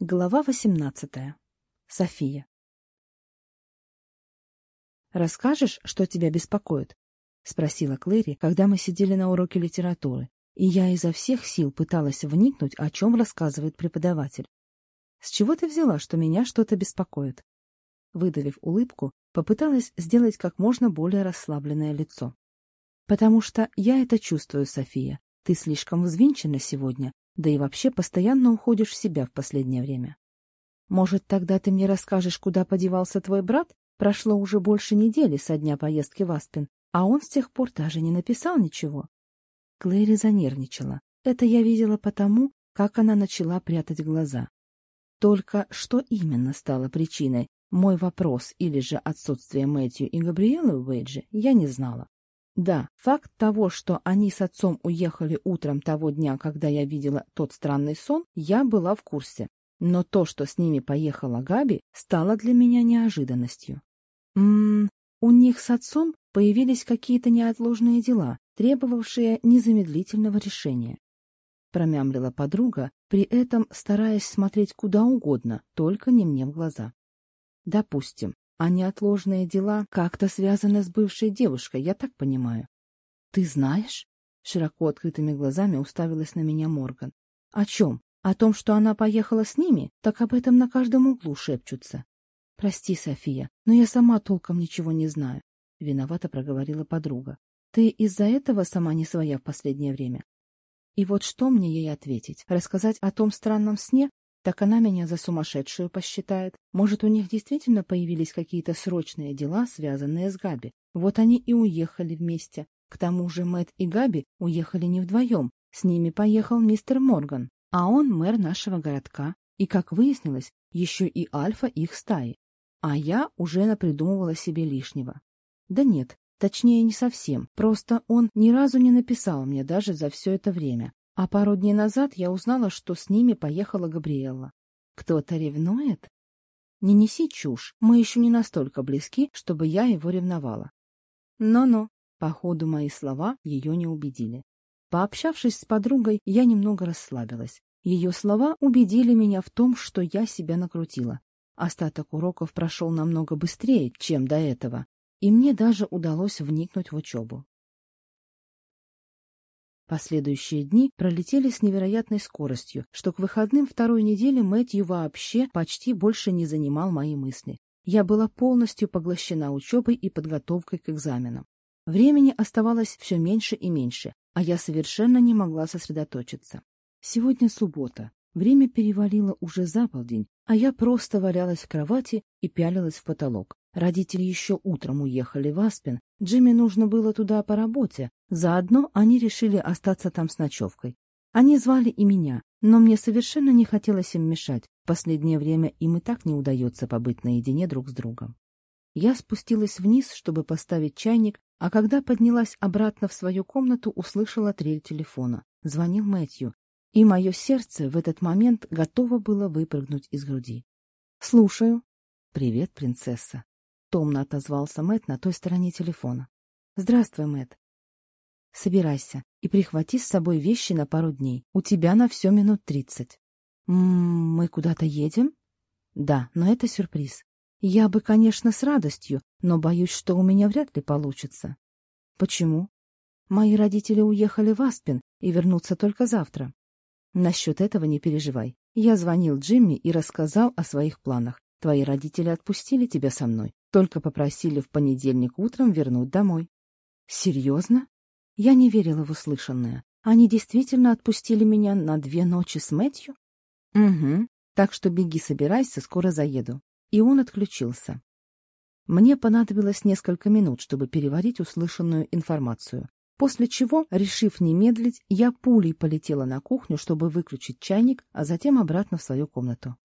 Глава 18. София. «Расскажешь, что тебя беспокоит?» — спросила Клэри, когда мы сидели на уроке литературы, и я изо всех сил пыталась вникнуть, о чем рассказывает преподаватель. «С чего ты взяла, что меня что-то беспокоит?» Выдавив улыбку, попыталась сделать как можно более расслабленное лицо. «Потому что я это чувствую, София. Ты слишком взвинчена сегодня, да и вообще постоянно уходишь в себя в последнее время. Может, тогда ты мне расскажешь, куда подевался твой брат? Прошло уже больше недели со дня поездки в Аспин, а он с тех пор даже не написал ничего. Клэри занервничала. Это я видела потому, как она начала прятать глаза. Только что именно стало причиной, мой вопрос или же отсутствие Мэтью и Габриэлы в Уэйджи, я не знала. Да, факт того, что они с отцом уехали утром того дня, когда я видела тот странный сон, я была в курсе. Но то, что с ними поехала Габи, стало для меня неожиданностью. Ммм, у них с отцом появились какие-то неотложные дела, требовавшие незамедлительного решения. Промямлила подруга, при этом стараясь смотреть куда угодно, только не мне в глаза. Допустим, они отложенные дела как-то связаны с бывшей девушкой, я так понимаю. Ты знаешь? Широко открытыми глазами уставилась на меня Морган. О чем? О том, что она поехала с ними, так об этом на каждом углу шепчутся. Прости, София, но я сама толком ничего не знаю. Виновато проговорила подруга. Ты из-за этого сама не своя в последнее время. И вот что мне ей ответить? Рассказать о том странном сне, так она меня за сумасшедшую посчитает. Может, у них действительно появились какие-то срочные дела, связанные с Габи. Вот они и уехали вместе. К тому же Мэт и Габи уехали не вдвоем. С ними поехал мистер Морган, а он мэр нашего городка. И, как выяснилось, еще и Альфа их стаи. А я уже напридумывала себе лишнего. Да нет, точнее, не совсем. Просто он ни разу не написал мне даже за все это время. А пару дней назад я узнала, что с ними поехала Габриэла. Кто-то ревнует? Не неси чушь, мы еще не настолько близки, чтобы я его ревновала. Но-но, походу мои слова ее не убедили. Пообщавшись с подругой, я немного расслабилась. Ее слова убедили меня в том, что я себя накрутила. Остаток уроков прошел намного быстрее, чем до этого, и мне даже удалось вникнуть в учебу. Последующие дни пролетели с невероятной скоростью, что к выходным второй недели Мэтью вообще почти больше не занимал мои мысли. Я была полностью поглощена учебой и подготовкой к экзаменам. Времени оставалось все меньше и меньше, а я совершенно не могла сосредоточиться. Сегодня суббота. Время перевалило уже за полдень, а я просто валялась в кровати и пялилась в потолок. Родители еще утром уехали в Аспен. Джимми нужно было туда по работе, Заодно они решили остаться там с ночевкой. Они звали и меня, но мне совершенно не хотелось им мешать. В последнее время им и так не удается побыть наедине друг с другом. Я спустилась вниз, чтобы поставить чайник, а когда поднялась обратно в свою комнату, услышала трель телефона. Звонил Мэтью, и мое сердце в этот момент готово было выпрыгнуть из груди. «Слушаю». «Привет, принцесса», — томно отозвался Мэт на той стороне телефона. «Здравствуй, Мэт собирайся и прихвати с собой вещи на пару дней. У тебя на все минут тридцать». М-м, «Мы куда-то едем?» «Да, но это сюрприз. Я бы, конечно, с радостью, но боюсь, что у меня вряд ли получится». «Почему?» «Мои родители уехали в Аспин и вернутся только завтра». «Насчет этого не переживай. Я звонил Джимми и рассказал о своих планах. Твои родители отпустили тебя со мной, только попросили в понедельник утром вернуть домой». «Серьезно?» Я не верила в услышанное. Они действительно отпустили меня на две ночи с Мэтью? Угу. Так что беги, собирайся, скоро заеду. И он отключился. Мне понадобилось несколько минут, чтобы переварить услышанную информацию. После чего, решив не медлить, я пулей полетела на кухню, чтобы выключить чайник, а затем обратно в свою комнату.